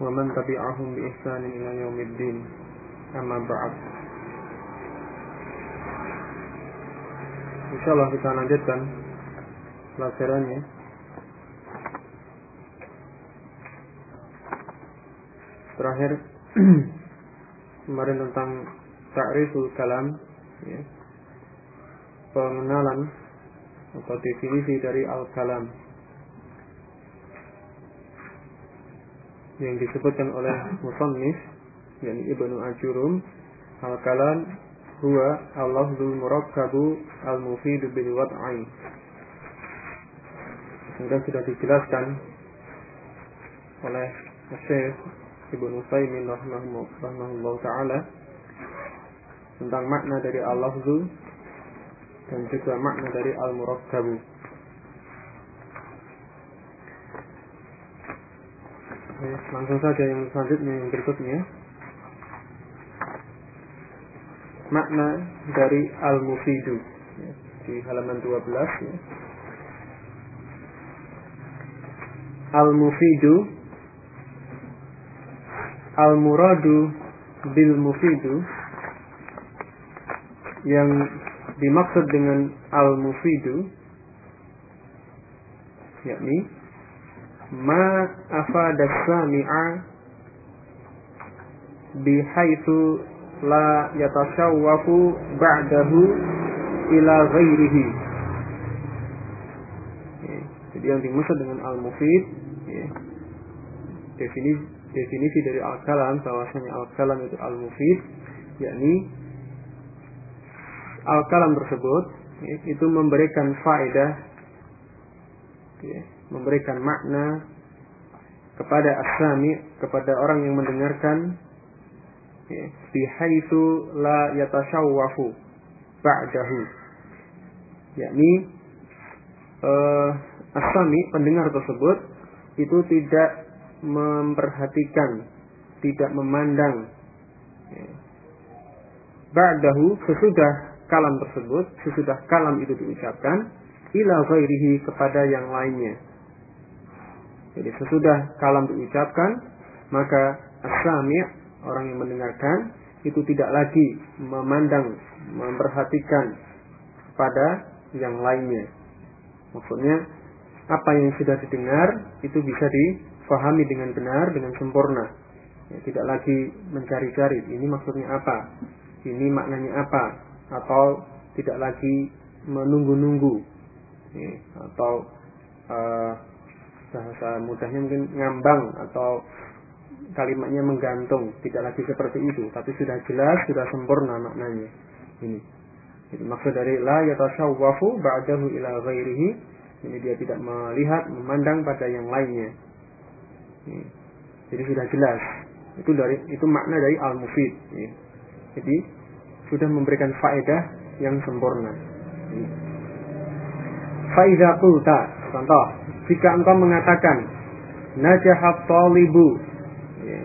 ومن تبعهم بإحسان إلى يوم الدين أما بعد Insyaallah kita lanjutkan pelajarannya Terakhir Kemarin tentang Ta'riful kalam ya. Pengenalan Atau definisi dari al-kalam Yang disebutkan oleh musannif yakni Ibnu Ajurum al-kalam huwa al-lafzul murakkabu al-mufidu bil wad'i Kemudian sudah dijelaskan oleh Syekh Ibnu Utsaimin rahimahullah taala tentang makna dari al-lafzu dan juga makna dari al-murakkabu. Langsung saja yang selanjutnya yang berikutnya. Makna dari al-mufidu ya, di halaman 12 ya. Al-mufidu Al-muradu bil mufidu yang dimaksud dengan al-mufidu yakni ma afada sami'a bihaitsu la yatashawwafu ba'dahu ila ghairihi jadi yang dimaksud dengan al-mufid ya, definisi definisi dari al-kalam bahwasanya al-kalam itu al-mufid yakni al-kalam tersebut ya, itu memberikan faedah ya, memberikan makna kepada asami kepada orang yang mendengarkan ya, bihaitsu la yatashawwafu ba'dahu. Yakni uh, asami pendengar tersebut itu tidak memperhatikan tidak memandang ya, ba'dahu sesudah kalam tersebut sesudah kalam itu diucapkan ila ghairihi kepada yang lainnya jadi sesudah kalam diucapkan, maka asami orang yang mendengarkan itu tidak lagi memandang, memperhatikan pada yang lainnya. Maksudnya apa yang sudah didengar itu bisa difahami dengan benar, dengan sempurna. Ya, tidak lagi mencari-cari ini maksudnya apa, ini maknanya apa, atau tidak lagi menunggu-nunggu, ya, atau uh, bahasa mudahnya mungkin ngambang atau kalimatnya menggantung tidak lagi seperti itu tapi sudah jelas sudah sempurna maknanya. Ini. Jadi maksud dari la yatashawwafu ba'dahu ila ghairihi ini dia tidak melihat memandang pada yang lainnya. Ini. jadi sudah jelas. Itu dari itu makna dari al mufid ini. jadi sudah memberikan faedah yang sempurna. Faiza qulta contoh. Jika engkau mengatakan najahat talibu ya,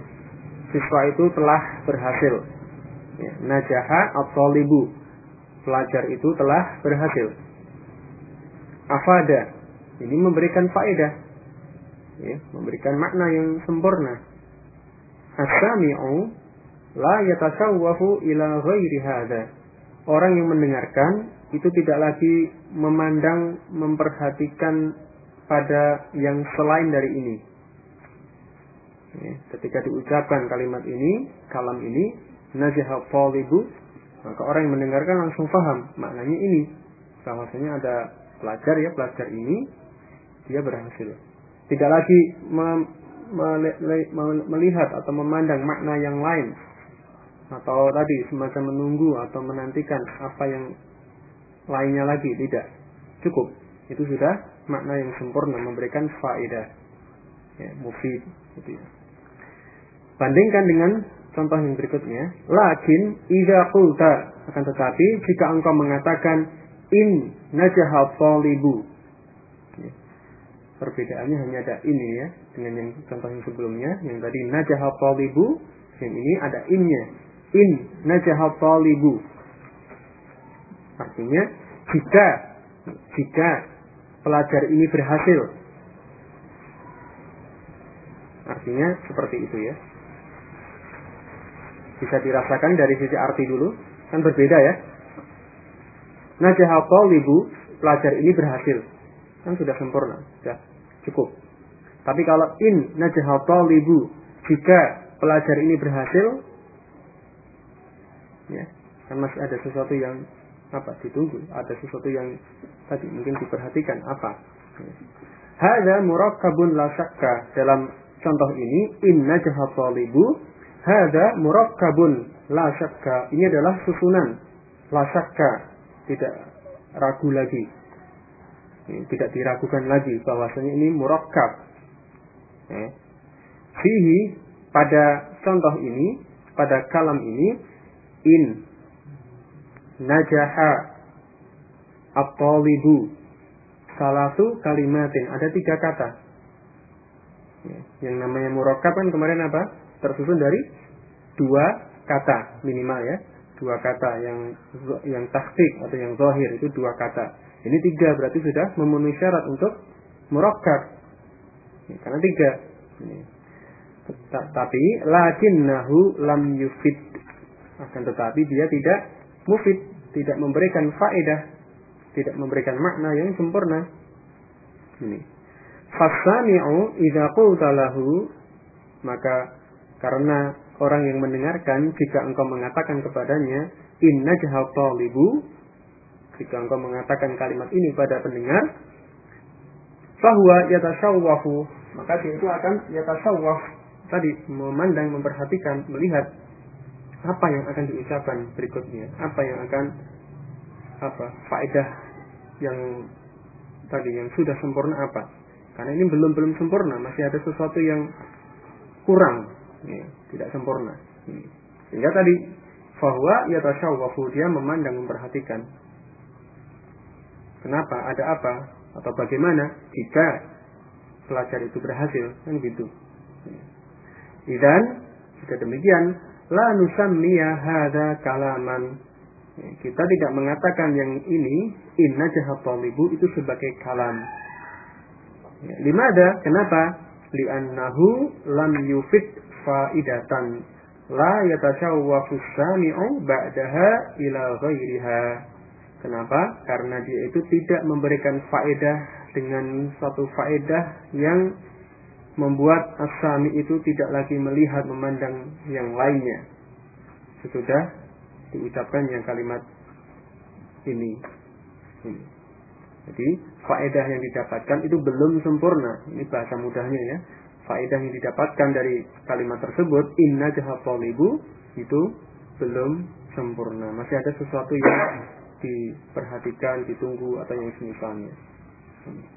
siswa itu telah berhasil. Ya, najaha pelajar itu telah berhasil. Afada ini memberikan faedah. Ya, memberikan makna yang sempurna. As-sami'u la yatasawwafu ila ghairi hadha. Orang yang mendengarkan itu tidak lagi memandang memperhatikan pada yang selain dari ini. Ya, ketika diucapkan kalimat ini, kalam ini, najah talibu, maka orang yang mendengarkan langsung paham maknanya ini. Bahwasanya ada pelajar ya, pelajar ini dia berhasil. Tidak lagi melihat atau memandang makna yang lain atau tadi semacam menunggu atau menantikan apa yang lainnya lagi tidak cukup itu sudah makna yang sempurna memberikan faedah ya, mufid gitu ya. Bandingkan dengan contoh yang berikutnya. Lakin idza qulta akan tetapi jika engkau mengatakan in najahal talibu. Ya. Perbedaannya hanya ada ini ya dengan yang contoh yang sebelumnya yang tadi najahal talibu yang ini ada innya. In najahal talibu. Artinya jika jika pelajar ini berhasil. Artinya seperti itu ya. Bisa dirasakan dari sisi arti dulu, kan berbeda ya. Najah ibu pelajar ini berhasil. Kan sudah sempurna, sudah cukup. Tapi kalau in najah ibu jika pelajar ini berhasil, ya, kan masih ada sesuatu yang apa ditunggu, ada sesuatu yang tadi mungkin diperhatikan apa. Hada murakkabun la syakka dalam contoh ini in najah ibu Hada murakkabun la syakka. Ini adalah susunan la syakka. Tidak ragu lagi. Tidak diragukan lagi bahwasanya ini murakkab. Eh. Fihi pada contoh ini, pada kalam ini in najaha at-talibu. Salatu kalimatin. Ada tiga kata. Yang namanya murakkab kan kemarin apa? Tersusun dari dua kata minimal ya. Dua kata yang yang taktik atau yang zahir itu dua kata. Ini tiga berarti sudah memenuhi syarat untuk murakkab. Ya, karena tiga. Tapi lakinnahu lam yufid. Akan tetapi dia tidak mufid tidak memberikan faedah tidak memberikan makna yang sempurna. Ini. Fasami'u idza qulta maka karena orang yang mendengarkan jika engkau mengatakan kepadanya inna jahal talibu jika engkau mengatakan kalimat ini pada pendengar bahwa yatasawwafu maka dia itu akan yatasawwaf tadi memandang memperhatikan melihat apa yang akan diucapkan berikutnya apa yang akan apa faedah yang tadi yang sudah sempurna apa karena ini belum belum sempurna masih ada sesuatu yang kurang ya, tidak sempurna. Sehingga tadi bahwa ya tasyawwafu dia memandang memperhatikan. Kenapa? Ada apa? Atau bagaimana jika pelajar itu berhasil? Kan gitu. Dan jika demikian, la nusammiya hadza kalaman. Kita tidak mengatakan yang ini inna jahat itu sebagai kalam. Ya, limada? Kenapa? Li'annahu lam yufid faidatan la yatashawwafu sami'u ba'daha ila ghairiha. Kenapa? Karena dia itu tidak memberikan faedah dengan satu faedah yang membuat asami itu tidak lagi melihat memandang yang lainnya. Sesudah diucapkan yang kalimat ini. ini. Jadi faedah yang didapatkan itu belum sempurna. Ini bahasa mudahnya ya faedah yang didapatkan dari kalimat tersebut inna jahatolibu itu belum sempurna masih ada sesuatu yang diperhatikan ditunggu atau yang semisalnya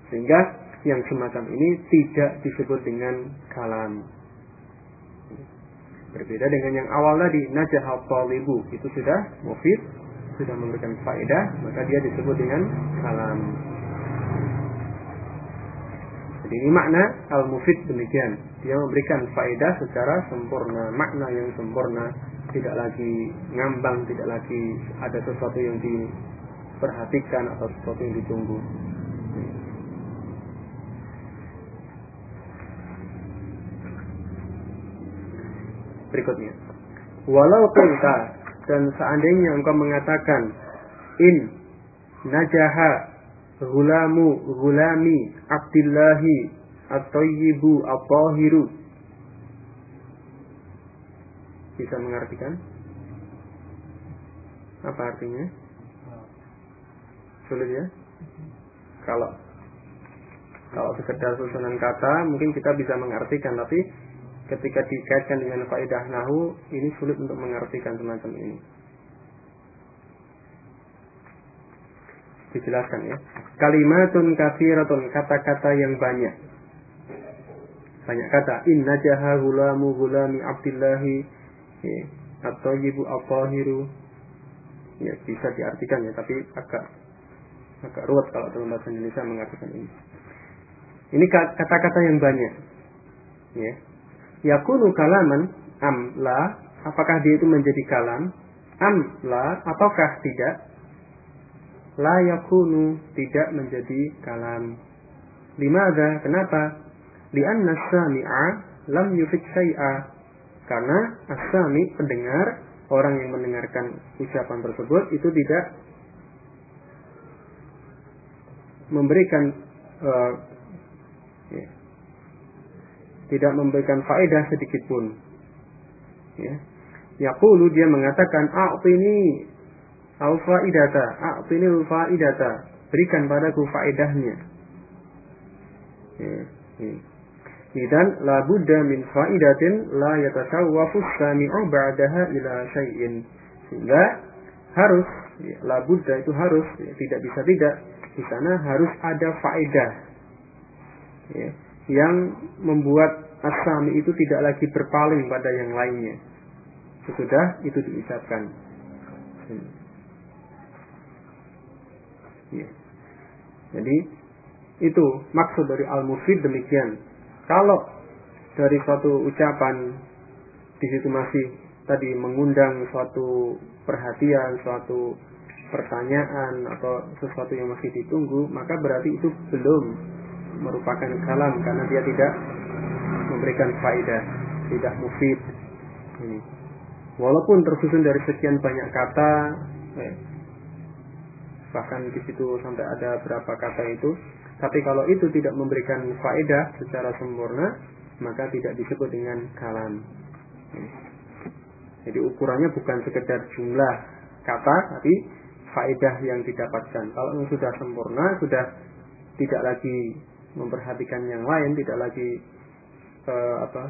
sehingga yang semacam ini tidak disebut dengan kalam berbeda dengan yang awal tadi najahal talibu itu sudah mufid sudah memberikan faedah maka dia disebut dengan kalam jadi ini makna al-mufid demikian. Dia memberikan faedah secara sempurna, makna yang sempurna, tidak lagi ngambang, tidak lagi ada sesuatu yang diperhatikan atau sesuatu yang ditunggu. Berikutnya. Walau kita dan seandainya engkau mengatakan in najaha Gulamu gulami Abdillahi At-Tayyibu At-Tahiru Bisa mengartikan? Apa artinya? Sulit ya? Kalau kalau sekedar susunan kata mungkin kita bisa mengartikan tapi ketika dikaitkan dengan faedah nahu ini sulit untuk mengartikan semacam ini. dijelaskan ya. Kalimatun kafiratun kata-kata yang banyak. banyak kata inna jaha gulamu gulami abdillahi ya, atau ibu al-tahiru ya bisa diartikan ya tapi agak agak ruwet kalau dalam bahasa Indonesia mengartikan ini ini kata-kata yang banyak ya yakunu kalaman am la apakah dia itu menjadi kalam? Am la ataukah tidak? La yakunu tidak menjadi kalam. Limadha kenapa? Lianna sami'a lam yufid syai'a. Karena asami pendengar orang yang mendengarkan ucapan tersebut itu tidak memberikan uh, tidak memberikan faedah sedikit pun. Ya. Yaqulu dia mengatakan a'tini au faidata, a'tini faidata, berikan padaku faedahnya. Ya. Ya. Idan la budda min faidatin la yatasawwafu sami'u ba'daha ila syai'in. Sehingga harus ya, la budda itu harus ya, tidak bisa tidak di sana harus ada faedah ya, yang membuat asami itu tidak lagi berpaling pada yang lainnya. Sesudah itu diucapkan. Ya. Jadi itu maksud dari al-mufid demikian kalau dari suatu ucapan di situ masih tadi mengundang suatu perhatian, suatu pertanyaan atau sesuatu yang masih ditunggu, maka berarti itu belum merupakan kalam karena dia tidak memberikan faedah, tidak mufid. Ini. Walaupun tersusun dari sekian banyak kata, eh, bahkan di situ sampai ada berapa kata itu, tapi kalau itu tidak memberikan faedah secara sempurna, maka tidak disebut dengan kalam. Jadi ukurannya bukan sekedar jumlah kata, tapi faedah yang didapatkan. Kalau sudah sempurna, sudah tidak lagi memperhatikan yang lain, tidak lagi uh, apa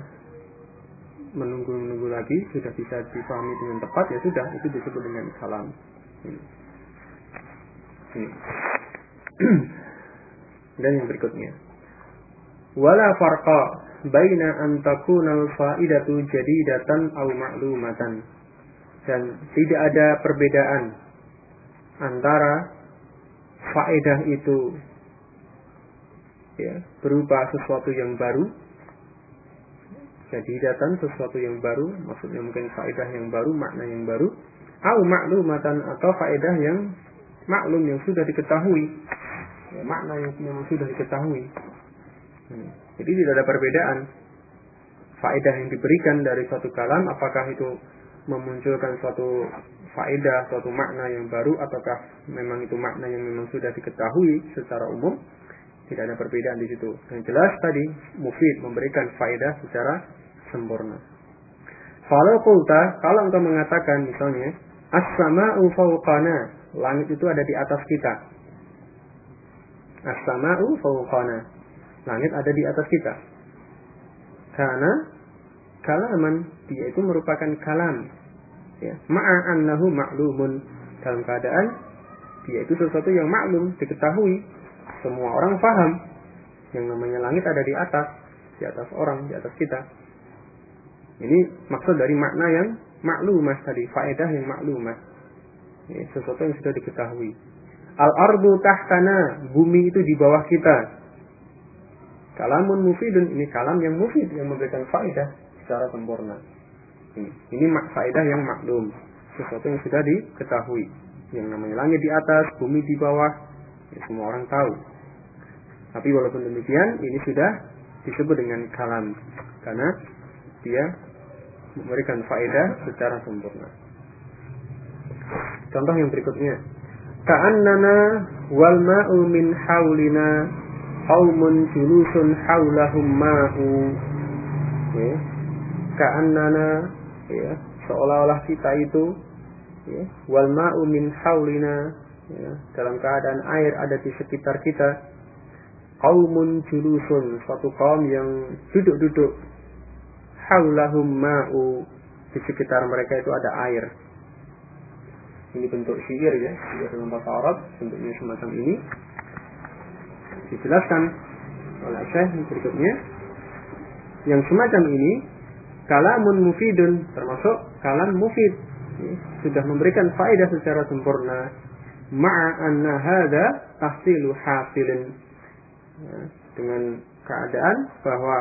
menunggu-menunggu lagi, sudah bisa dipahami dengan tepat, ya sudah itu disebut dengan. Ini. dan yang berikutnya. Wala farqa baina an takuna al-fa'idatu jadidatan aw ma'lumatan. Dan tidak ada perbedaan antara faedah itu ya, berupa sesuatu yang baru. Jadi datang sesuatu yang baru maksudnya mungkin faedah yang baru makna yang baru. Au maklumatan atau faedah yang maklum yang sudah diketahui. Ya, makna yang memang sudah diketahui. Hmm. Jadi tidak ada perbedaan. Faedah yang diberikan dari suatu kalam apakah itu memunculkan suatu faedah, suatu makna yang baru ataukah memang itu makna yang memang sudah diketahui secara umum tidak ada perbedaan di situ. Yang jelas tadi mufid memberikan faedah secara sempurna. Kalau kulta, kalau engkau mengatakan misalnya as-sama'u fawqana, langit itu ada di atas kita. As-sama'u fawqana. Langit ada di atas kita. Karena kalaman dia itu merupakan kalam. Ya, ma'a annahu dalam keadaan dia itu sesuatu yang maklum, diketahui. Semua orang paham. Yang namanya langit ada di atas, di atas orang, di atas kita. Ini maksud dari makna yang maklumah tadi, faedah yang maklumah. Ya, sesuatu yang sudah diketahui. Al-ardu tahtana, bumi itu di bawah kita. Kalamun mufidun, ini kalam yang mufid, yang memberikan faedah secara sempurna. Ini, ini faedah yang maklum, sesuatu yang sudah diketahui. Yang namanya langit di atas, bumi di bawah, ya semua orang tahu. Tapi walaupun demikian, ini sudah disebut dengan kalam. Karena dia memberikan faedah secara sempurna. Contoh yang berikutnya, ka'annana wal ma'u min haulina qaumun julusun haulahum ma'u ya ka'annana ya seolah-olah kita itu ya wal ma'u min haulina ya dalam keadaan air ada di sekitar kita qaumun julusun suatu kaum yang duduk-duduk. Haulahum ma'u di sekitar mereka itu ada air. Ini bentuk syair ya, syair dalam bahasa Arab, bentuknya semacam ini. Dijelaskan oleh Syekh berikutnya. yang semacam ini kalamun mufidun termasuk kalam mufid. Sudah memberikan faedah secara sempurna. Ma'a anna hadha tahsilu hasilin ya, dengan keadaan bahwa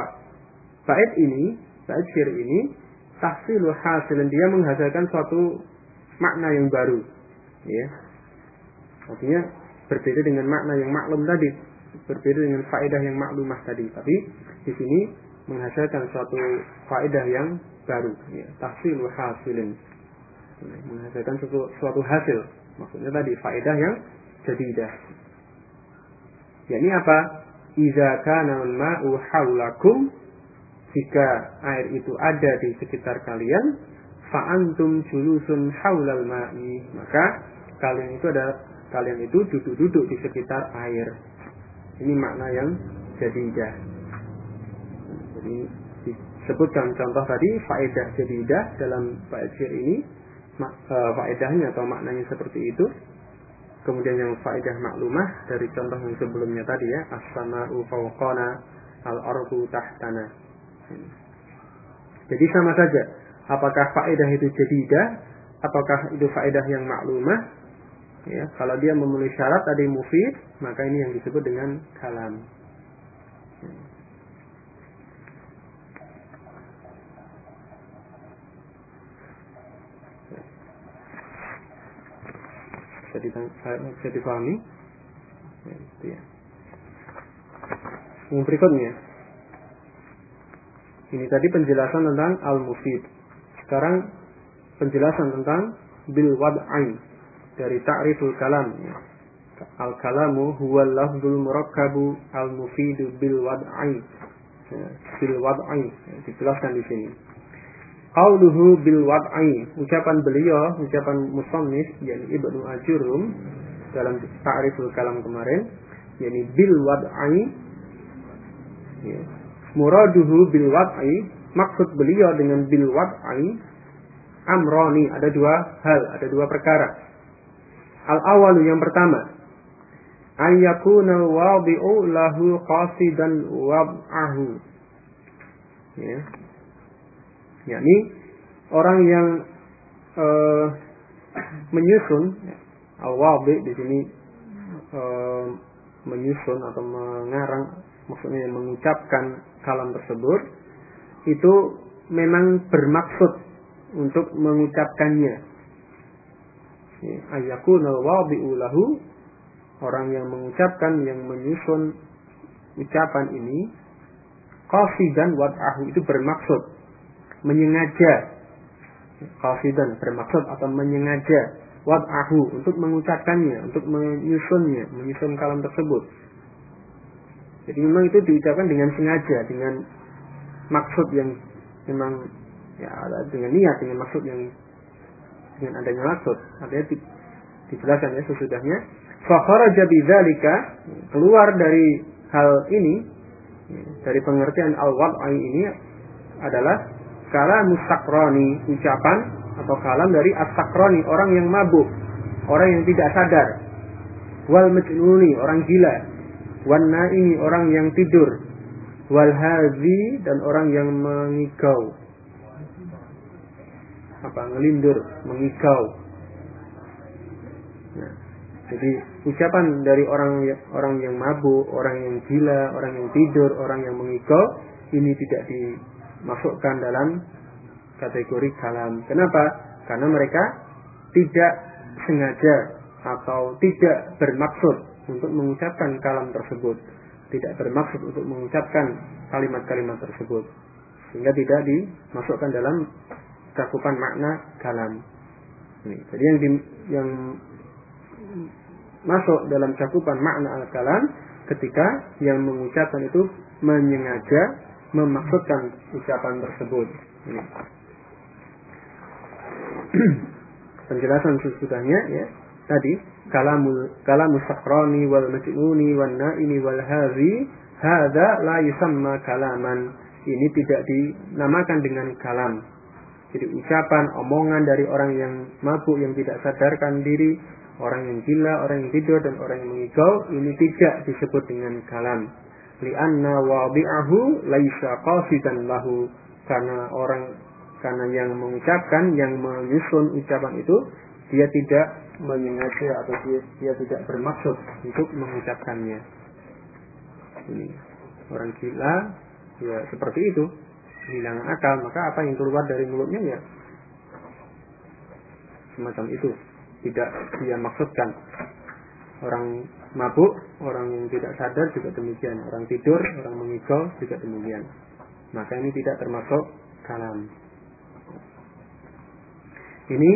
bait ini bait syair ini tahsilu hasilin dia menghasilkan suatu makna yang baru. Ya. Artinya berbeda dengan makna yang maklum tadi berbeda dengan faedah yang maklumah tadi. Tapi di sini menghasilkan suatu faedah yang baru. Ya tahsilu hasilin ya, menghasilkan suatu, suatu hasil. Maksudnya tadi faedah yang jadidah. ini apa? Iza kana ma'u haulakum jika air itu ada di sekitar kalian fa'antum julusun haulal ma'i. Maka kalian itu ada kalian itu duduk-duduk di sekitar air. Ini makna yang jadidah jadi disebutkan contoh tadi faedah jadidah dalam bait ini uh, faedahnya atau maknanya seperti itu. Kemudian yang faedah maklumah dari contoh yang sebelumnya tadi ya, as-sama'u al-ardu tahtana. Jadi sama saja, apakah faedah itu jadidah apakah itu faedah yang maklumah? Ya, kalau dia memenuhi syarat tadi mufid, maka ini yang disebut dengan kalam. Bisa dipahami ya, itu ya. yang berikutnya. Ini tadi penjelasan tentang al-mufid. Sekarang penjelasan tentang bil wad'ain dari ta'riful kalam. Al kalamu huwa lafzul murakkabu al mufidu bil wad'ain. Ya, bil wad'ain. Ya, dijelaskan di sini Qauluhu bil wad'i, ucapan beliau, ucapan musannif yakni Ibnu Ajurum dalam ta'riful kalam kemarin, yakni bil wad'i ya. Muraduhu bil wad'i, maksud beliau dengan bil wad'i amroni, ada dua hal, ada dua perkara. Al awalu yang pertama, an yakuna wadi'u lahu qasidan wad'ahu. Ya, yakni orang yang uh, menyusun awabi di sini uh, menyusun atau mengarang maksudnya mengucapkan kalam tersebut itu memang bermaksud untuk mengucapkannya. Ayakun wabi'u lahu orang yang mengucapkan yang menyusun ucapan ini qasidan wad'ahu itu bermaksud menyengaja qasidan bermaksud atau menyengaja wad'ahu untuk mengucapkannya, untuk menyusunnya, menyusun kalam tersebut. Jadi memang itu diucapkan dengan sengaja, dengan maksud yang memang ya dengan niat, dengan maksud yang dengan adanya maksud. Artinya di, dijelaskan ya sesudahnya. Fakharaja bidzalika keluar dari hal ini dari pengertian al-wad'i ini adalah kalam mustakroni ucapan atau kalam dari astakroni orang yang mabuk orang yang tidak sadar. Wal majnuni orang gila. Wan ini orang yang tidur. Wal hazi dan orang yang mengigau. Apa? Ngelindur mengigau. Nah, jadi ucapan dari orang orang yang mabuk orang yang gila orang yang tidur orang yang mengigau ini tidak di masukkan dalam kategori kalam. Kenapa? Karena mereka tidak sengaja atau tidak bermaksud untuk mengucapkan kalam tersebut. Tidak bermaksud untuk mengucapkan kalimat-kalimat tersebut. Sehingga tidak dimasukkan dalam cakupan makna kalam. Jadi yang di, yang masuk dalam cakupan makna al-kalam ketika yang mengucapkan itu menyengaja memaksudkan ucapan tersebut. Penjelasan sesudahnya ya tadi kalamul kalamus sakrani wal majnuni wan naimi wal hazi hadza la yusamma kalaman. Ini tidak dinamakan dengan kalam. Jadi ucapan, omongan dari orang yang mabuk yang tidak sadarkan diri, orang yang gila, orang yang tidur dan orang yang mengigau ini tidak disebut dengan kalam. Li'anna wadi'ahu laisa qasidan lahu. Karena orang karena yang mengucapkan yang menyusun ucapan itu dia tidak menyengaja atau dia, dia tidak bermaksud untuk mengucapkannya. Ini orang gila ya seperti itu. Kehilangan akal maka apa yang keluar dari mulutnya ya semacam itu. Tidak dia maksudkan. Orang mabuk orang yang tidak sadar juga demikian. Orang tidur orang mengigau juga demikian. Maka ini tidak termasuk kalam. Ini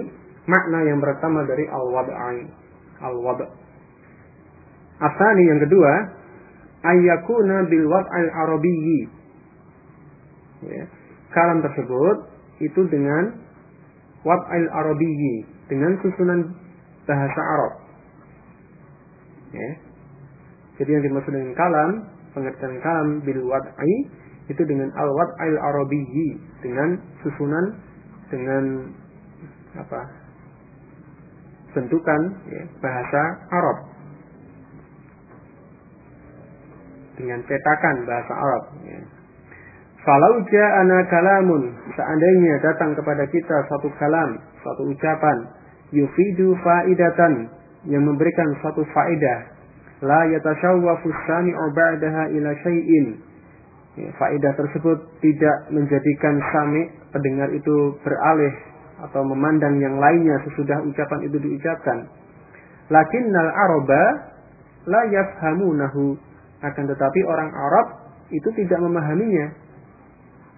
makna yang pertama dari al-wad'i al-wad' asani yang kedua ayyakuna bil wad'il arabiyyi. Ya. kalam tersebut itu dengan wad'il arabiyyi dengan susunan bahasa Arab ya. jadi yang dimaksud dengan kalam pengertian kalam bil wad'i itu dengan al wad'il arabiyyi dengan susunan dengan apa bentukan ya, bahasa Arab dengan cetakan bahasa Arab ya. Falau ja'ana kalamun seandainya datang kepada kita satu kalam, satu ucapan yufidu faidatan yang memberikan satu faedah la yatashawwafu sami'u ba'daha ila syai'in ya, faedah tersebut tidak menjadikan sami pendengar itu beralih atau memandang yang lainnya sesudah ucapan itu diucapkan. Lakinnal araba la yafhamunahu. Akan tetapi orang Arab itu tidak memahaminya.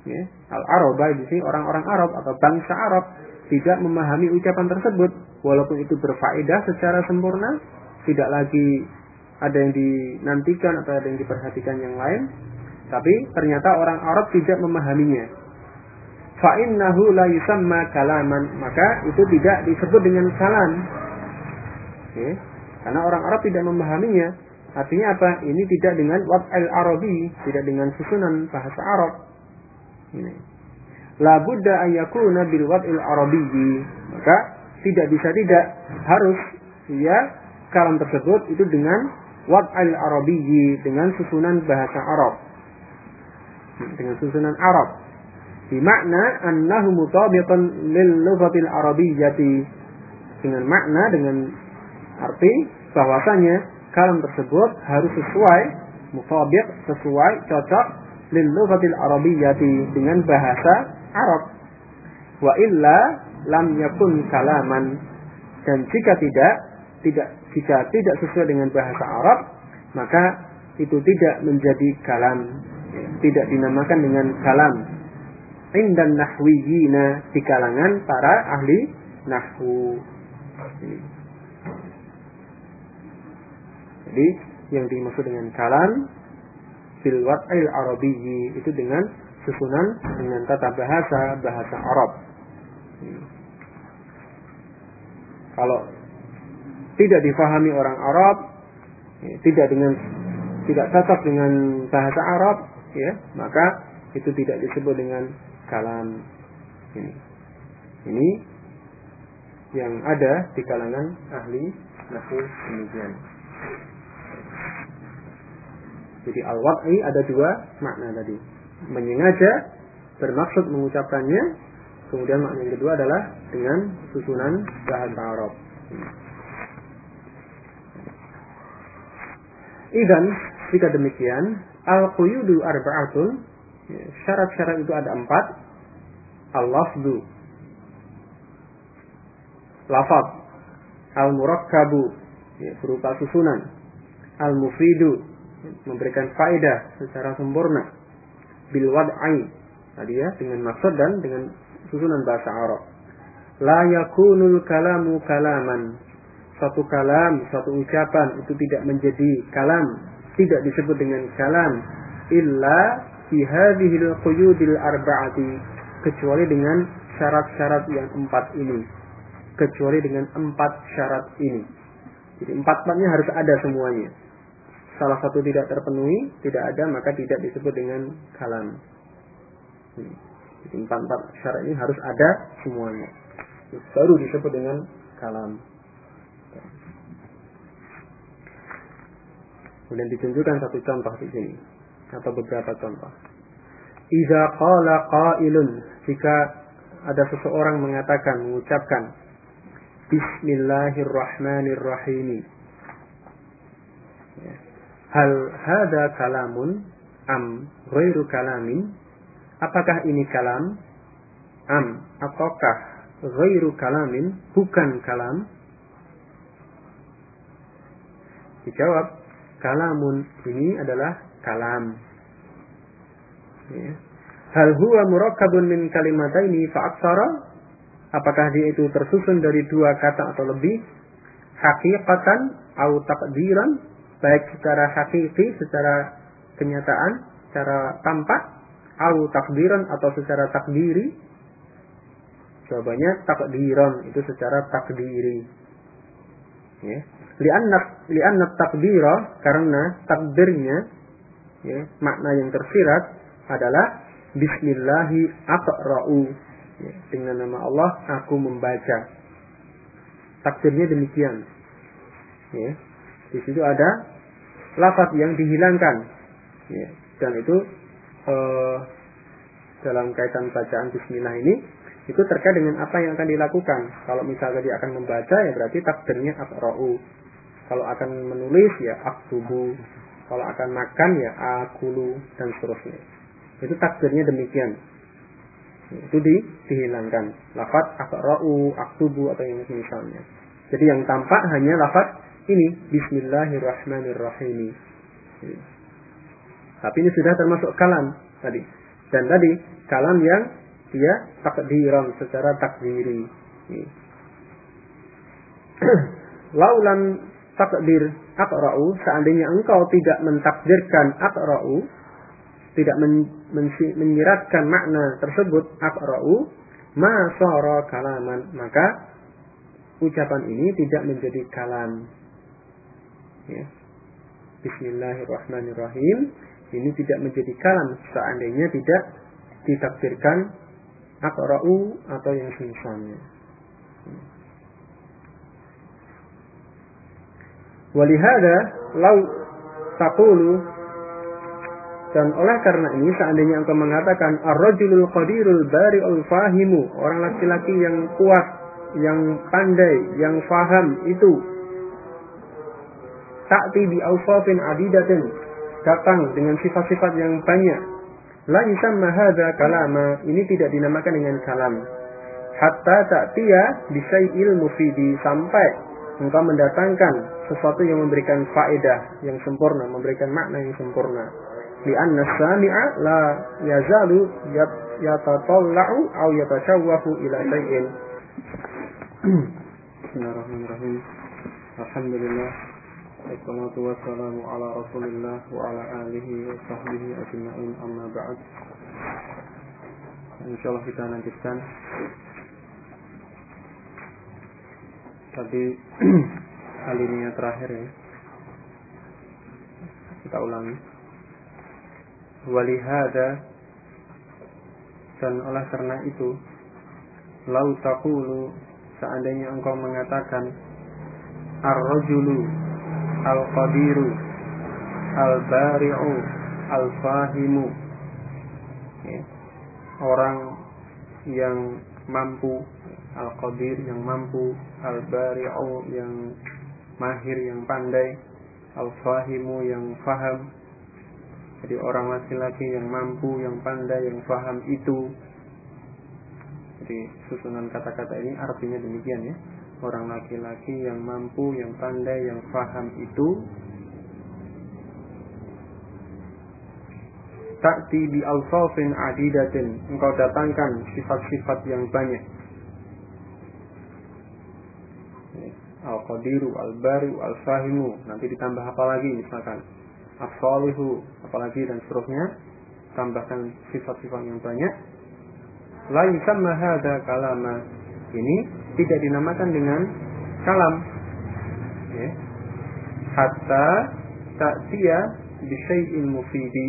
Ya, Al-Araba di sini orang-orang Arab atau bangsa Arab tidak memahami ucapan tersebut walaupun itu berfaedah secara sempurna, tidak lagi ada yang dinantikan atau ada yang diperhatikan yang lain, tapi ternyata orang Arab tidak memahaminya. Fa'innahu la yusamma kalaman maka itu tidak disebut dengan kalam. Okay. karena orang Arab tidak memahaminya. Artinya apa? Ini tidak dengan al arabi tidak dengan susunan bahasa Arab. Ini. La budda an yakuna bil al arabi. Maka tidak bisa tidak harus ya kalam tersebut itu dengan al arabi dengan susunan bahasa Arab dengan susunan Arab Bimakna annahu mutabiqan lil lughatil arabiyyati. Dengan makna dengan arti bahwasanya kalam tersebut harus sesuai mutabiq sesuai cocok lil lughatil arabiyyati dengan bahasa Arab. Wa illa lam yakun kalaman dan jika tidak tidak jika tidak sesuai dengan bahasa Arab maka itu tidak menjadi kalam tidak dinamakan dengan kalam indan nahwiyina di kalangan para ahli nahwu. Jadi yang dimaksud dengan kalam fil wad'il arabiyyi itu dengan susunan dengan tata bahasa bahasa Arab. Kalau tidak difahami orang Arab, ya, tidak dengan tidak cocok dengan bahasa Arab, ya maka itu tidak disebut dengan kalam ini. Ini yang ada di kalangan ahli nahwu demikian. Jadi al-wad'i ada dua makna tadi. Menyengaja bermaksud mengucapkannya, kemudian makna yang kedua adalah dengan susunan bahasa Arab. Idan jika demikian, al-quyudu arba'atun Ya, syarat-syarat itu ada empat. Al-lafdu. Lafad. Al-murakkabu. Ya, berupa susunan. Al-mufidu. Memberikan faedah secara sempurna. Bil wad'i. Tadi ya, dengan maksud dan dengan susunan bahasa Arab. La yakunul kalamu kalaman. Satu kalam, satu ucapan itu tidak menjadi kalam. Tidak disebut dengan kalam. Illa fi hadhil quyudil arba'ati kecuali dengan syarat-syarat yang empat ini kecuali dengan empat syarat ini jadi empat-empatnya harus ada semuanya salah satu tidak terpenuhi tidak ada maka tidak disebut dengan kalam hmm. Empat-empat syarat ini harus ada semuanya baru disebut dengan kalam kemudian ditunjukkan satu contoh di sini atau beberapa contoh. Iza qala qailun jika ada seseorang mengatakan mengucapkan Bismillahirrahmanirrahim. Ya. Hal hada kalamun am ghairu kalamin? Apakah ini kalam? Am ataukah ghairu kalamin? Bukan kalam? Dijawab, kalamun ini adalah kalam. Ya. Hal huwa murakkabun min kalimataini fa'aksara? Apakah dia itu tersusun dari dua kata atau lebih? Hakikatan atau takdiran? Baik secara hakiki, secara kenyataan, secara tampak? Atau takdiran atau secara takdiri? Jawabannya takdiran, itu secara takdiri. Ya. Li'anna li'anna takbira karena takbirnya ya, makna yang tersirat adalah bismillahi aqra'u. Ya, dengan nama Allah aku membaca. Takbirnya demikian. Ya. Di situ ada lafaz yang dihilangkan. Ya, dan itu eh, dalam kaitan bacaan bismillah ini itu terkait dengan apa yang akan dilakukan. Kalau misalnya dia akan membaca ya berarti takdirnya aqra'u. Kalau akan menulis ya aktubu. Kalau akan makan ya akulu dan seterusnya. Itu takdirnya demikian. Itu di, dihilangkan. Lafat akra'u, aktubu atau yang misalnya. Jadi yang tampak hanya lafat ini. Bismillahirrahmanirrahim. Tapi ini sudah termasuk kalam tadi. Dan tadi kalam yang dia takdiran secara takdiri. Laulan takdir akra'u, seandainya engkau tidak mentakdirkan akra'u, tidak men, men, menyiratkan makna tersebut akra'u, ma kalaman, maka ucapan ini tidak menjadi kalam. Ya. Bismillahirrahmanirrahim. Ini tidak menjadi kalam. Seandainya tidak ditakdirkan akra'u atau yang semisalnya. Walihada lau taqulu. Dan oleh karena ini seandainya engkau mengatakan ar-rajulul qadirul bari'ul fahimu, orang laki-laki yang kuat, yang pandai, yang faham itu. Ta'ti bi awsafin adidatin datang dengan sifat-sifat yang banyak la yusamma hadza kalama ini tidak dinamakan dengan kalam hatta ta'tiya bi syai'il mufidi sampai engkau mendatangkan sesuatu yang memberikan faedah yang sempurna, memberikan makna yang sempurna. Lianna sami'a la yazalu yatatalla'u au yatashawwafu ila syai'in. Bismillahirrahmanirrahim. Alhamdulillah. Wassalatu wassalamu ala Rasulillah wa ala alihi wa sahbihi ajma'in amma ba'd. Insyaallah kita lanjutkan. Tadi alinea terakhir ya. Kita ulangi. Walihada. Dan oleh karena itu lau taqulu seandainya engkau mengatakan ar-rajulu al-qadiru al-bari'u al-fahimu ya. orang yang mampu Al-Qadir yang mampu, Al-Bari'u yang mahir, yang pandai, Al-Fahimu yang faham. Jadi orang laki-laki yang mampu, yang pandai, yang faham itu. Jadi susunan kata-kata ini artinya demikian ya. Orang laki-laki yang mampu, yang pandai, yang faham itu Ta'ti bi alfafin adidatin Engkau datangkan sifat-sifat yang banyak al-qadiru, al-bari, al-fahimu. Nanti ditambah apa lagi misalkan. As-salihu, apalagi dan seterusnya. Tambahkan sifat-sifat yang banyak. La yusamma hadha kalama. Ini tidak dinamakan dengan kalam. Ya. Hatta ta'tiya bisyai'in mufidi.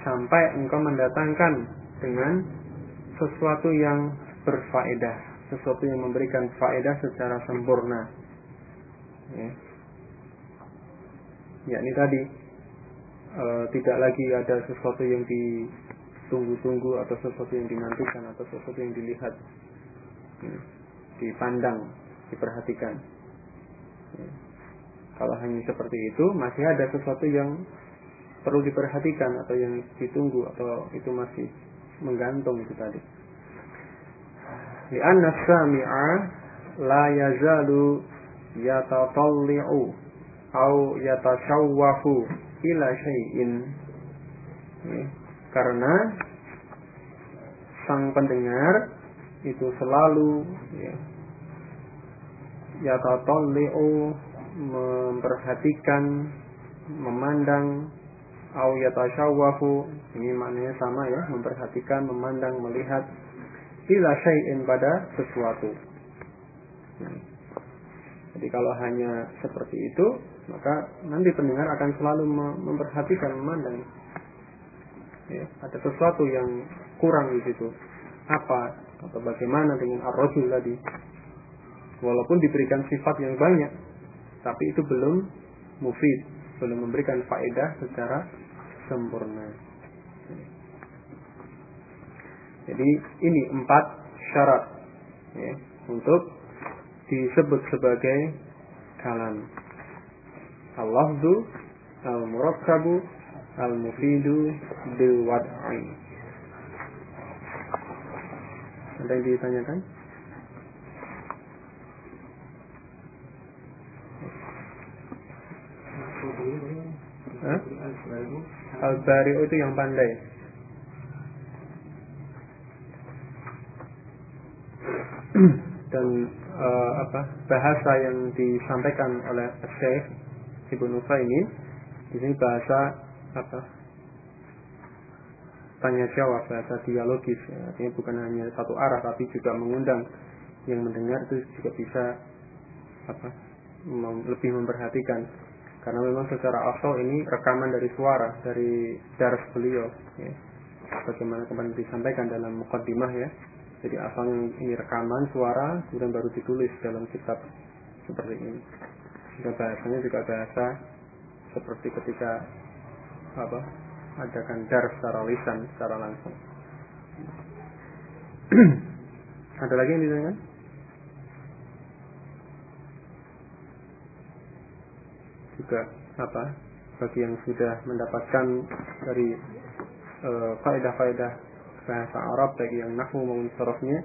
Sampai engkau mendatangkan dengan sesuatu yang berfaedah. Sesuatu yang memberikan faedah secara sempurna ya. ya ini tadi e, tidak lagi ada sesuatu yang ditunggu-tunggu atau sesuatu yang dinantikan atau sesuatu yang dilihat ya, dipandang diperhatikan. Ya. kalau hanya seperti itu masih ada sesuatu yang perlu diperhatikan atau yang ditunggu atau itu masih menggantung itu tadi. Li'anna sami'a la yazalu yatatalli'u au yatashawwafu ila syai'in. Ya, karena sang pendengar itu selalu ya, yatatalli'u memperhatikan memandang au yatashawwafu ini maknanya sama ya memperhatikan memandang melihat ila syai'in pada sesuatu. Jadi kalau hanya seperti itu maka nanti pendengar akan selalu memperhatikan memandang. Ya, ada sesuatu yang kurang di situ. Apa atau bagaimana dengan ar-rajul tadi walaupun diberikan sifat yang banyak tapi itu belum mufid belum memberikan faedah secara sempurna jadi ini empat syarat ya, untuk disebut sebagai kalam. Al-lafzu, al-murakkabu, al-mufidu, bil wad'i. Ada yang ditanyakan? Al-bari'u itu yang pandai. dan uh, apa bahasa yang disampaikan oleh Syekh Ibnu ini di sini bahasa apa tanya jawab bahasa dialogis ya. artinya bukan hanya satu arah tapi juga mengundang yang mendengar itu juga bisa apa mem lebih memperhatikan karena memang secara asal ini rekaman dari suara dari daras beliau ya. bagaimana kemarin disampaikan dalam mukaddimah ya jadi asalnya ini rekaman suara, kemudian baru ditulis dalam kitab seperti ini. Juga bahasanya juga bahasa seperti ketika apa adakan dar secara lisan, secara langsung. Ada lagi yang ditanyakan? Juga apa? Bagi yang sudah mendapatkan dari uh, faedah-faedah bahasa Arab baik yang nahwu maupun sorofnya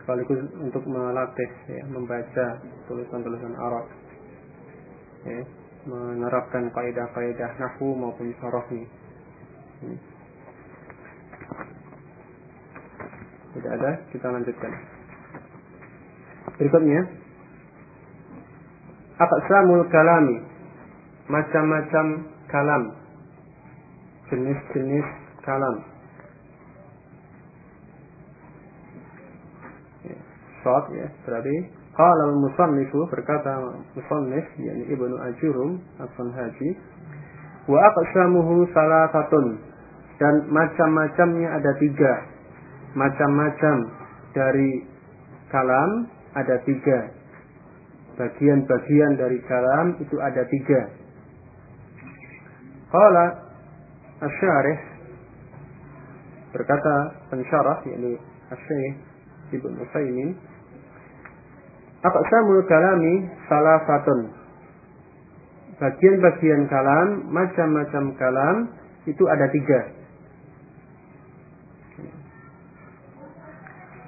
sekaligus untuk melatih ya, membaca tulisan-tulisan Arab. Ya, menerapkan kaidah-kaidah nahwu maupun sorofnya hmm. tidak ada? Kita lanjutkan. Berikutnya. Samul kalami macam-macam kalam. Jenis-jenis kalam. Sod ya berarti. Qala al-musannifu berkata musannif yakni Ibnu Ajurum As-Sanhaji wa aqsamuhu salasatun dan macam-macamnya ada tiga. Macam-macam dari kalam ada tiga. Bagian-bagian dari kalam itu ada tiga Qala Asyarih berkata pensyarah yakni Asyikh Ibnu Musaimin Aqsamul kalami salah satu. Bagian-bagian kalam, macam-macam kalam itu ada tiga.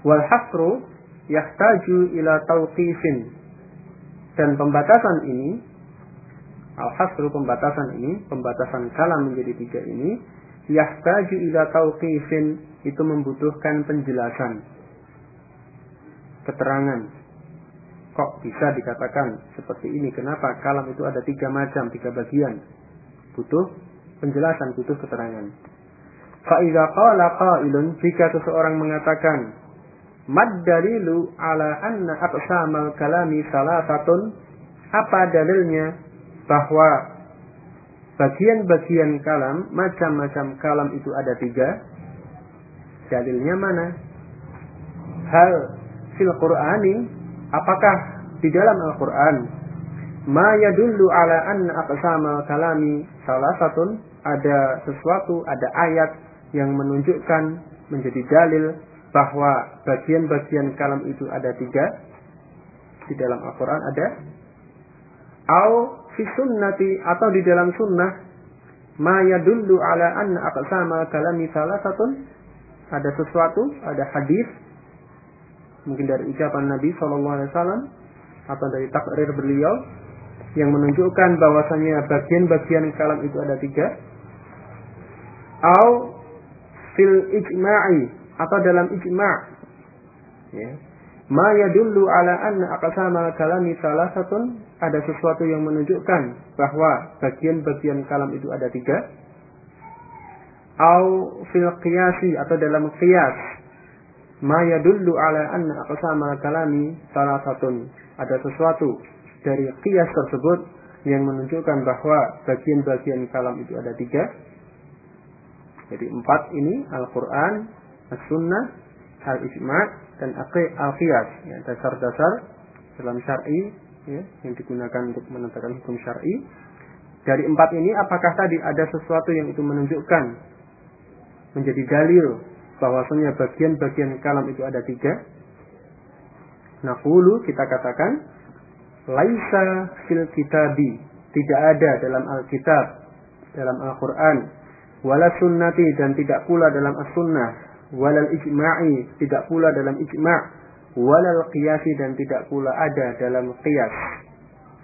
Wal hasru yahtaju ila tauqifin. Dan pembatasan ini, al hasru pembatasan ini, pembatasan kalam menjadi tiga ini, yahtaju ila tauqifin itu membutuhkan penjelasan, keterangan, kok bisa dikatakan seperti ini? Kenapa kalam itu ada tiga macam, tiga bagian? Butuh penjelasan, butuh keterangan. Fa'idha qala qailun, jika seseorang mengatakan, Mad dalilu ala anna aqsamal kalami salasatun, apa dalilnya bahwa bagian-bagian kalam, macam-macam kalam itu ada tiga? Dalilnya mana? Hal fil Qur'ani apakah di dalam Al-Quran ma yadullu ala anna aqsama kalami salah satu ada sesuatu, ada ayat yang menunjukkan menjadi dalil bahwa bagian-bagian kalam itu ada tiga di dalam Al-Quran ada au fi sunnati atau di dalam sunnah ma yadullu ala anna aqsama kalami salasatun. Ada sesuatu ada hadis mungkin dari ucapan Nabi Shallallahu Alaihi Wasallam atau dari takrir beliau yang menunjukkan bahwasanya bagian-bagian kalam itu ada tiga. Au fil ijma'i atau dalam ijma' ya ma yadullu ala anna aqsama kalami salasatun ada sesuatu yang menunjukkan bahwa bagian-bagian kalam itu ada tiga. Au fil qiyasi atau dalam qiyas. Ma yadullu ala anna aqsama kalami salasatun ada sesuatu dari qiyas tersebut yang menunjukkan bahwa bagian-bagian kalam itu ada tiga. Jadi empat ini Al-Quran, As-Sunnah, Al-Ijma' dan Al-Qiyas. Ya, dasar-dasar dalam syar'i ya, yang digunakan untuk menentukan hukum syar'i. Dari empat ini apakah tadi ada sesuatu yang itu menunjukkan menjadi dalil bahwasanya bagian-bagian kalam itu ada tiga? Naqulu kita katakan laisa fil kitabi tidak ada dalam Alkitab dalam Al-Qur'an wala sunnati dan tidak pula dalam as-sunnah walal ijma'i tidak pula dalam ijma' walal qiyasi dan tidak pula ada dalam qiyas.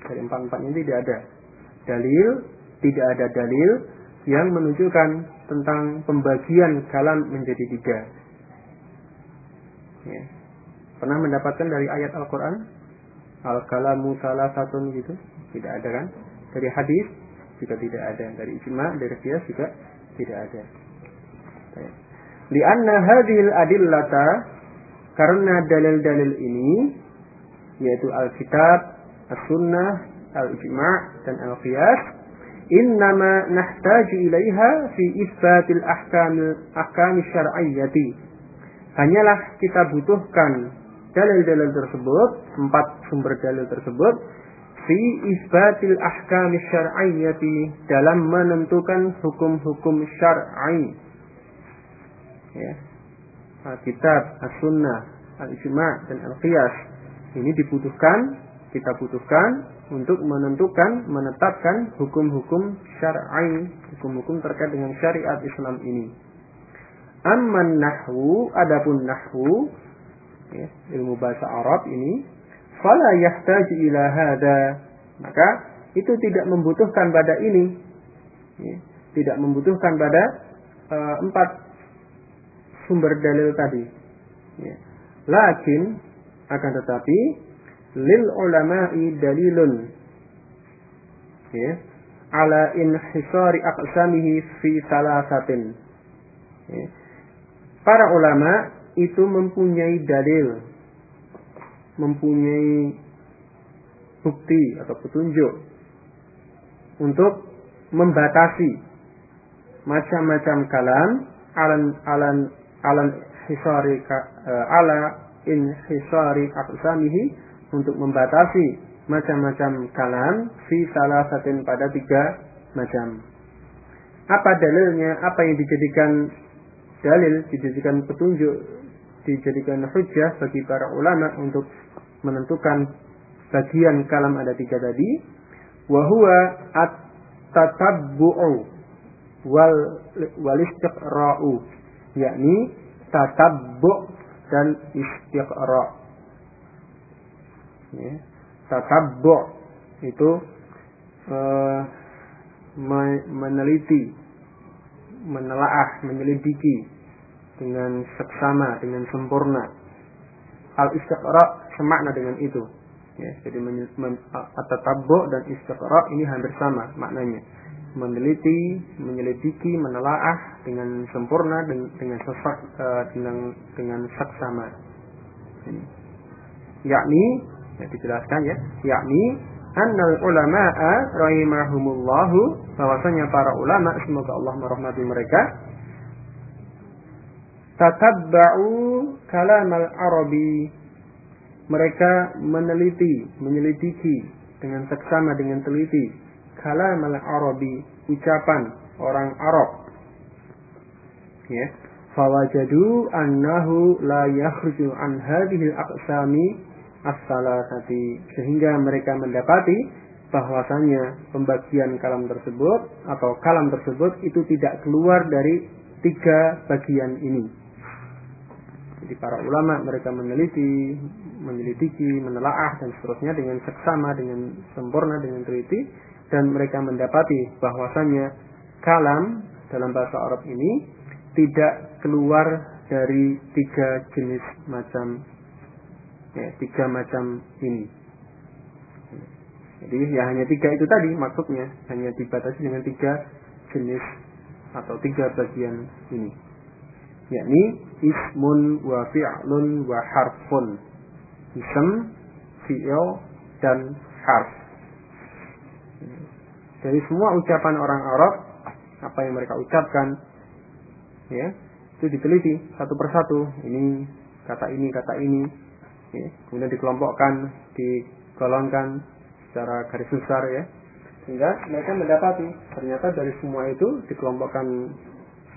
Dari empat-empat ini tidak ada dalil tidak ada dalil yang menunjukkan tentang pembagian kalam menjadi tiga. Ya. pernah mendapatkan dari ayat Al-Quran? Al-kalamu salah satu gitu. Tidak ada kan? Dari hadis juga tidak ada. Dari ijma dari qiyas juga tidak ada. Lianna hadhil adillata karena dalil-dalil ini yaitu Alkitab, As-Sunnah, Al-Ijma' dan Al-Qiyas innama nahtaju ilaiha fi isbatil ahkam ahkam syar'iyyati. Hanyalah kita butuhkan dalil-dalil tersebut, empat sumber dalil tersebut fi isbatil ahkam syar'iyyati dalam menentukan hukum-hukum syar'i. Ya. Alkitab, As-Sunnah, Al-Ijma' dan Al-Qiyas. Ini dibutuhkan, kita butuhkan untuk menentukan, menetapkan hukum-hukum syar'i, hukum-hukum terkait dengan syariat Islam ini. Amman nahwu, adapun nahwu, ya, ilmu bahasa Arab ini fala yahtaj ila hada maka itu tidak membutuhkan pada ini ya, tidak membutuhkan pada uh, empat sumber dalil tadi. Ya. lakin akan tetapi lil ulama'i dalilun. Ya. Ala inhisari aqsamihi fi salasatin. Ya. para ulama itu mempunyai dalil. Mempunyai bukti atau petunjuk untuk membatasi macam-macam kalam alan alan alan hisari ala in hisari aqsamihi untuk membatasi macam-macam kalam fi salah satu pada tiga macam. Apa dalilnya? Apa yang dijadikan dalil, dijadikan petunjuk, dijadikan hujjah bagi para ulama untuk menentukan bagian kalam ada tiga tadi wahwa at-tatabbu'u wal wal istiqra'u yakni tatabbu' dan istiqra' ya. tatabbu' itu uh, meneliti menelaah menyelidiki dengan seksama dengan sempurna al istiqra semakna dengan itu. Ya, jadi at-tatabbu dan istiqra ini hampir sama maknanya. Meneliti, menyelidiki, menelaah dengan sempurna dengan dengan sesak uh, dengan dengan saksama. Yakni ya dijelaskan ya, yakni annal ulama'a rahimahumullahu bahwasanya para ulama semoga Allah merahmati mereka tatabba'u kalam al-arabi mereka meneliti, menyelidiki dengan seksama dengan teliti kalam al-Arabi, ucapan orang Arab. Ya. Fawajadu annahu la yakhruju an hadhihi al-aqsami as-salasati sehingga mereka mendapati bahwasanya pembagian kalam tersebut atau kalam tersebut itu tidak keluar dari tiga bagian ini. Jadi para ulama mereka meneliti, menyelidiki, menelaah dan seterusnya dengan seksama, dengan sempurna, dengan teliti dan mereka mendapati bahwasanya kalam dalam bahasa Arab ini tidak keluar dari tiga jenis macam ya, tiga macam ini. Jadi ya hanya tiga itu tadi maksudnya hanya dibatasi dengan tiga jenis atau tiga bagian ini. Yakni ismun wa fi'lun wa harfun. Ism, fi'il dan harf. Dari semua ucapan orang Arab apa yang mereka ucapkan ya itu diteliti satu persatu ini kata ini kata ini ya. kemudian dikelompokkan digolongkan secara garis besar ya sehingga mereka mendapati ternyata dari semua itu dikelompokkan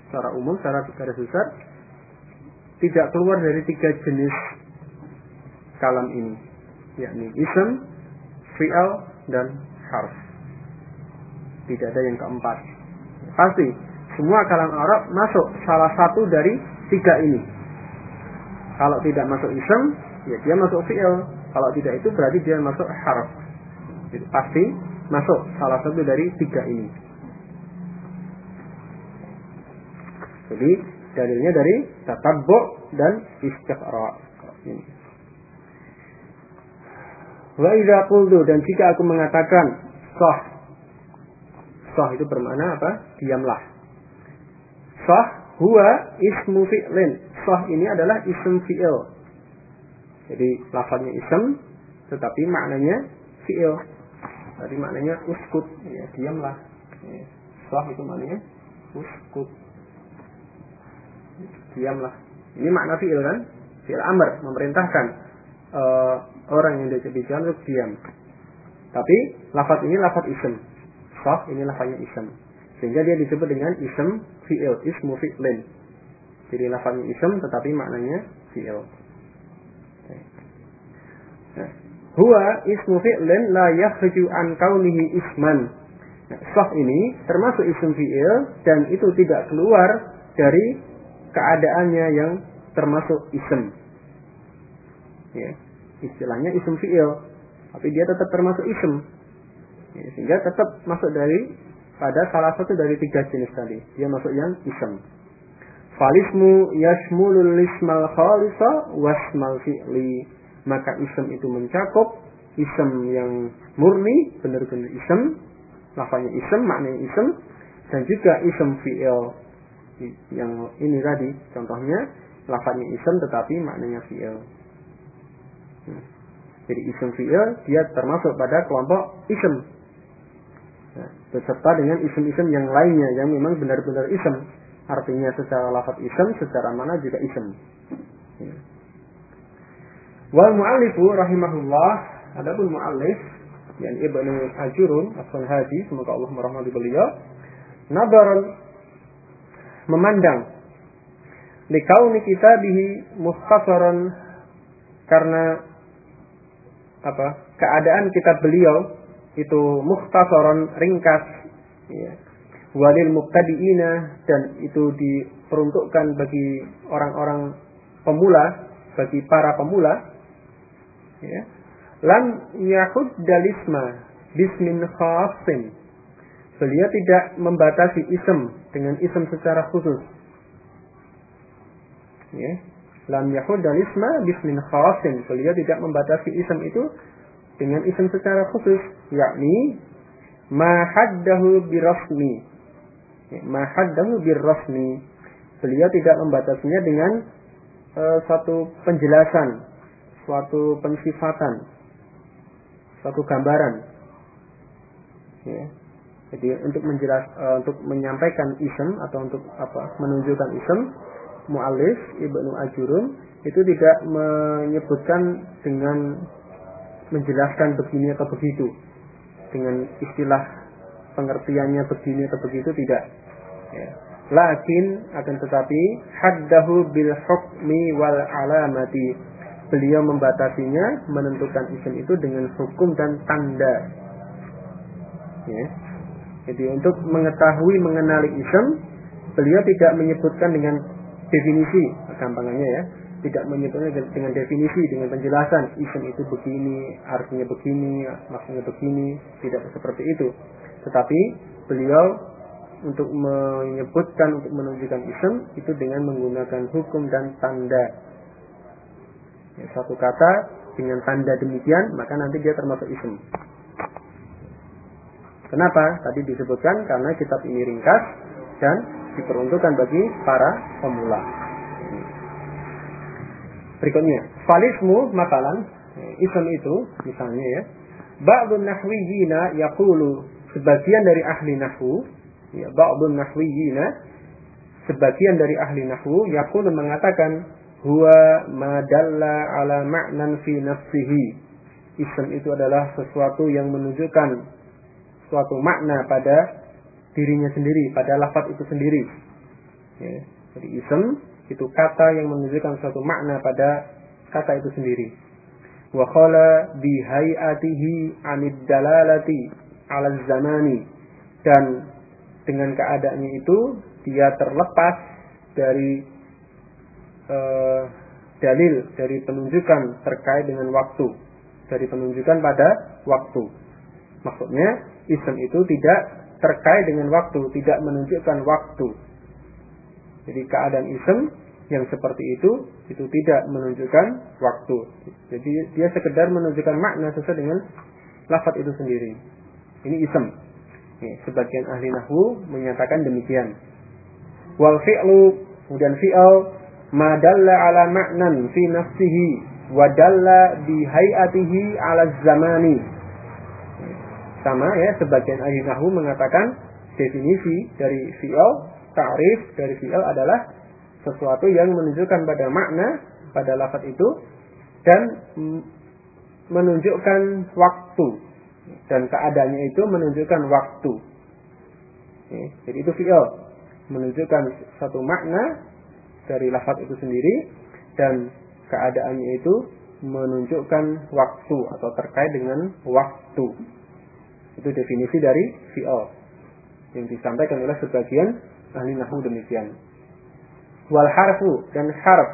secara umum secara garis besar tidak keluar dari tiga jenis kalam ini yakni ism, fi'al dan harf tidak ada yang keempat pasti semua kalam Arab masuk salah satu dari tiga ini. Kalau tidak masuk ism, ya dia masuk fi'il. Kalau tidak itu berarti dia masuk harf. Jadi pasti masuk salah satu dari tiga ini. Jadi dalilnya dari tatabbu dan istiqra. Wa idza qultu dan jika aku mengatakan sah. Sah itu bermakna apa? Diamlah. Sah huwa ismu fi'lin. Sah ini adalah ism fi'il. Jadi lafaznya ism tetapi maknanya fi'il. Tadi maknanya uskut, ya diamlah. Ya. Sah itu maknanya uskut. Diamlah. Ini makna fi'il kan? Fi'il amr memerintahkan uh, orang yang diajak bicara untuk diam. Tapi lafaz ini lafaz ism. Sah ini lafaznya ism. Sehingga dia disebut dengan ism fi'il, ismu fi'lin. Jadi lafaznya ism tetapi maknanya fi'il. Nah, huwa ismu fi'lin la yakhruju an kaunihi isman. Nah, ini termasuk ism fi'il dan itu tidak keluar dari keadaannya yang termasuk ism. Ya, istilahnya ism fi'il, tapi dia tetap termasuk ism. Sehingga tetap masuk dari pada salah satu dari tiga jenis tadi. Dia masuk yang ism. Falismu yashmulul ismal khalisa wasmal fi'li. Maka ism itu mencakup ism yang murni, benar-benar ism. Lafanya ism, maknanya ism. Dan juga ism fi'il. Yang ini tadi, contohnya. Lafanya ism tetapi maknanya fi'il. Jadi ism fi'il dia termasuk pada kelompok Ya, beserta dengan isim-isim yang lainnya yang memang benar-benar isim. Artinya secara lafaz isim, secara mana juga isim. Ya. Wal mu'allifu rahimahullah, adapun mu'allif yang Ibnu Ajurun asal haji semoga Allah merahmati beliau, nabaran memandang likauni kitabihi mukhtasaran karena apa keadaan kitab beliau itu mukhtasaran ringkas. Ya. walil muqtadiina dan itu diperuntukkan bagi orang-orang pemula bagi para pemula. Ya lam yahud dalisma bismin khasin beliau tidak membatasi ism dengan ism secara khusus. Ya lam yahud dalisma bismin khasin beliau tidak membatasi ism itu dengan isim secara khusus yakni mahaddahu birasmi ya, mahaddahu birasmi beliau tidak membatasinya dengan uh, suatu penjelasan suatu pensifatan suatu gambaran ya. jadi untuk menjelas uh, untuk menyampaikan isim atau untuk apa menunjukkan isim mu'alif ibnu ajurun itu tidak menyebutkan dengan menjelaskan begini atau begitu dengan istilah pengertiannya begini atau begitu tidak Ya. Lakin akan tetapi haddahu bil hukmi wal alamati. Beliau membatasinya menentukan isim itu dengan hukum dan tanda. Ya. Jadi untuk mengetahui mengenali isim, beliau tidak menyebutkan dengan definisi, gampangannya ya, tidak menyebutnya dengan definisi, dengan penjelasan isim itu begini, artinya begini, maksudnya begini, tidak seperti itu. Tetapi beliau untuk menyebutkan untuk menunjukkan isim itu dengan menggunakan hukum dan tanda. Ya, satu kata dengan tanda demikian maka nanti dia termasuk isim. Kenapa? Tadi disebutkan karena kitab ini ringkas dan diperuntukkan bagi para pemula. Berikutnya, falismu makalan isim itu misalnya ya. Ba'dun nahwiyina yaqulu sebagian dari ahli nahwu ya ba'dun nahwiyina sebagian dari ahli nahwu yaqulu mengatakan huwa madalla ala ma'nan fi nafsihi. Ism itu adalah sesuatu yang menunjukkan suatu makna pada dirinya sendiri, pada lafaz itu sendiri. Ya. Jadi ism itu kata yang menunjukkan suatu makna pada kata itu sendiri. Wa khala bi hayatihi anid dalalati ala zamani dan dengan keadaannya itu dia terlepas dari uh, dalil dari penunjukan terkait dengan waktu dari penunjukan pada waktu maksudnya ism itu tidak terkait dengan waktu, tidak menunjukkan waktu. Jadi keadaan ism yang seperti itu itu tidak menunjukkan waktu. Jadi dia sekedar menunjukkan makna sesuai dengan lafaz itu sendiri. Ini ism. Nih, sebagian ahli nahwu menyatakan demikian. Wal fi'lu kemudian fi'al ma dalla ala ma'nan fi nafsihi wa dalla bi hayatihi ala zamani sama ya, sebagian ahli nahu mengatakan definisi dari fi'il, ta'rif dari fi'il adalah sesuatu yang menunjukkan pada makna pada lafaz itu dan menunjukkan waktu dan keadaannya itu menunjukkan waktu. Jadi itu fi'il menunjukkan satu makna dari lafaz itu sendiri dan keadaannya itu menunjukkan waktu atau terkait dengan waktu. Itu definisi dari fi'al yang disampaikan oleh sebagian ahli nahu demikian. Wal harfu dan harf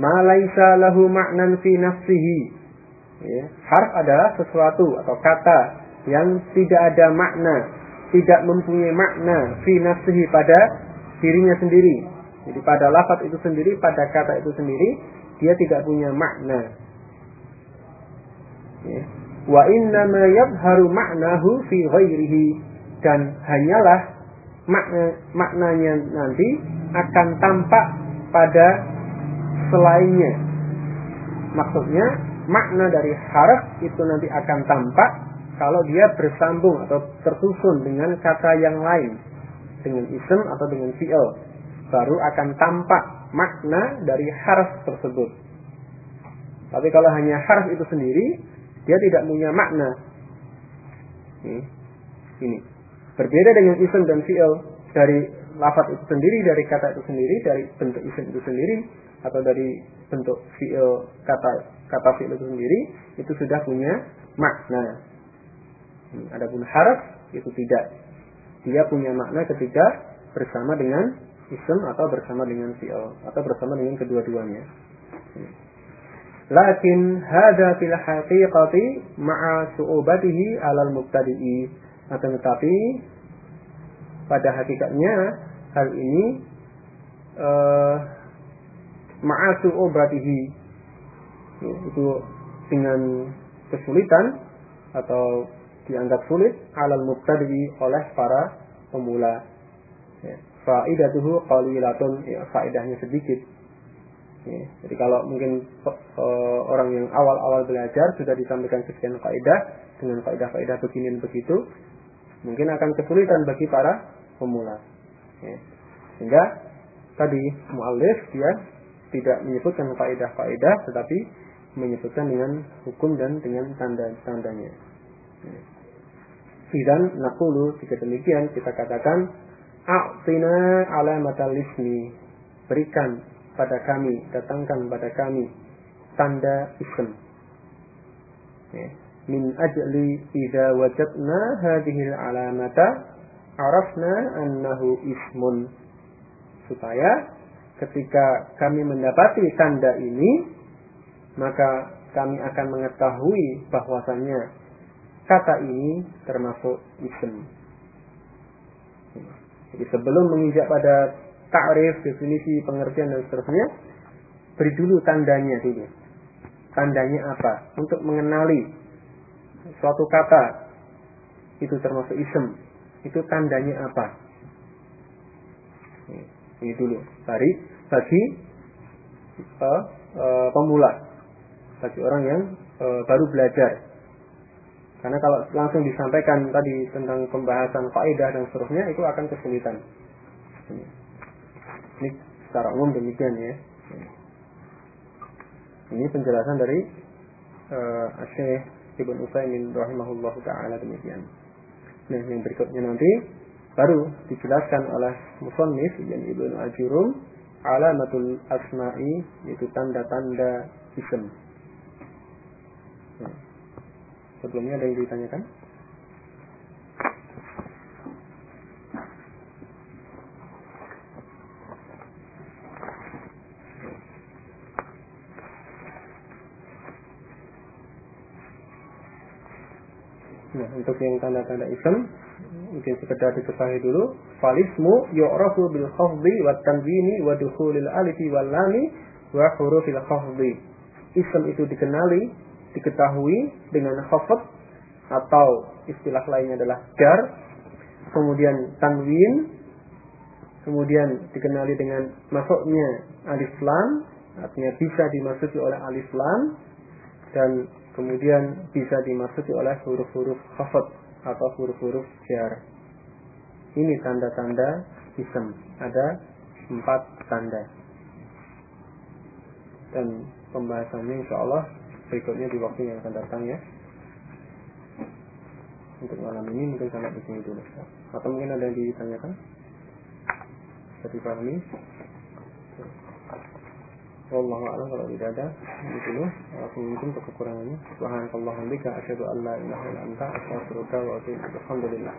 ma laisa lahu ma'nan fi nafsihi. Ya, harf adalah sesuatu atau kata yang tidak ada makna, tidak mempunyai makna fi nafsihi pada dirinya sendiri. Jadi pada lafaz itu sendiri, pada kata itu sendiri, dia tidak punya makna. Ya wa inna ma yabharu ma'nahu fi ghairihi dan hanyalah makna, maknanya nanti akan tampak pada selainnya. Maksudnya makna dari harf itu nanti akan tampak kalau dia bersambung atau tersusun dengan kata yang lain dengan ism atau dengan fi'il baru akan tampak makna dari harf tersebut. Tapi kalau hanya harf itu sendiri dia tidak punya makna. Ini. Ini. Berbeda dengan isim dan fi'il dari lafaz itu sendiri, dari kata itu sendiri, dari bentuk isim itu sendiri, atau dari bentuk fi'il kata kata fi'il itu sendiri, itu sudah punya makna. Adapun harf itu tidak. Dia punya makna ketika bersama dengan isim atau bersama dengan fi'il atau bersama dengan kedua-duanya. Lakin hada fil haqiqati ma'a su'ubatihi alal mubtadi'i. Akan tetapi pada hakikatnya hal ini uh, ma'a su'ubatihi ya, itu dengan kesulitan atau dianggap sulit alal mubtadi'i oleh para pemula. Ya. Faidatuhu qalilatun ya, faidahnya sedikit Ya, jadi kalau mungkin uh, orang yang awal-awal belajar sudah disampaikan sekian kaidah dengan kaidah-kaidah begini begitu, mungkin akan kesulitan bagi para pemula. Ya. Sehingga tadi muallif dia tidak menyebutkan kaidah-kaidah, tetapi menyebutkan dengan hukum dan dengan tanda-tandanya. Ya. Dan nakulu jika demikian kita katakan A'tina alamatal ismi. Berikan pada kami, datangkan pada kami tanda ism. Ya. Min ajli idza wajadna hadhihi alamata arafna annahu ismun. Supaya ketika kami mendapati tanda ini maka kami akan mengetahui bahwasannya kata ini termasuk ism. Jadi sebelum menginjak pada ta'rif, definisi, pengertian dan seterusnya, beri dulu tandanya dulu. Tandanya apa? Untuk mengenali suatu kata itu termasuk ism. Itu tandanya apa? Ini dulu. Bari bagi uh, uh, pemula, bagi orang yang uh, baru belajar karena kalau langsung disampaikan tadi tentang pembahasan kaidah dan seterusnya itu akan kesulitan. Ini secara umum demikian ya. Ini penjelasan dari uh, Syekh Ibn Utsaimin rahimahullah taala demikian. Nah, yang berikutnya nanti baru dijelaskan oleh musannif yang Ibnu Ajurum alamatul asma'i yaitu tanda-tanda isim. Nah. Sebelumnya ada yang ditanyakan? Nah, untuk yang tanda-tanda ism mungkin sekedar diketahui dulu. Falismu yu'rafu bil khafdi wa tanwini wa dukhulil alifi wal lami wa hurufil khafdi. Ism itu dikenali diketahui dengan khafat atau istilah lainnya adalah jar, kemudian tanwin, kemudian dikenali dengan masuknya alif lam, artinya bisa dimasuki oleh alif lam, dan kemudian bisa dimasuki oleh huruf-huruf khafat atau huruf-huruf jar. Ini tanda-tanda ism. Ada empat tanda. Dan pembahasannya insya Allah berikutnya di waktu yang akan datang ya. Untuk malam ini mungkin sampai di dulu. Atau mungkin ada yang ditanyakan? Bisa dipahami? Wallahu a'lam kalau tidak ada. Ini dulu aku mungkin untuk kekurangannya. Subhanakallahumma bika asyhadu an la ilaha illa anta astaghfiruka wa atubu ilaik alhamdulillah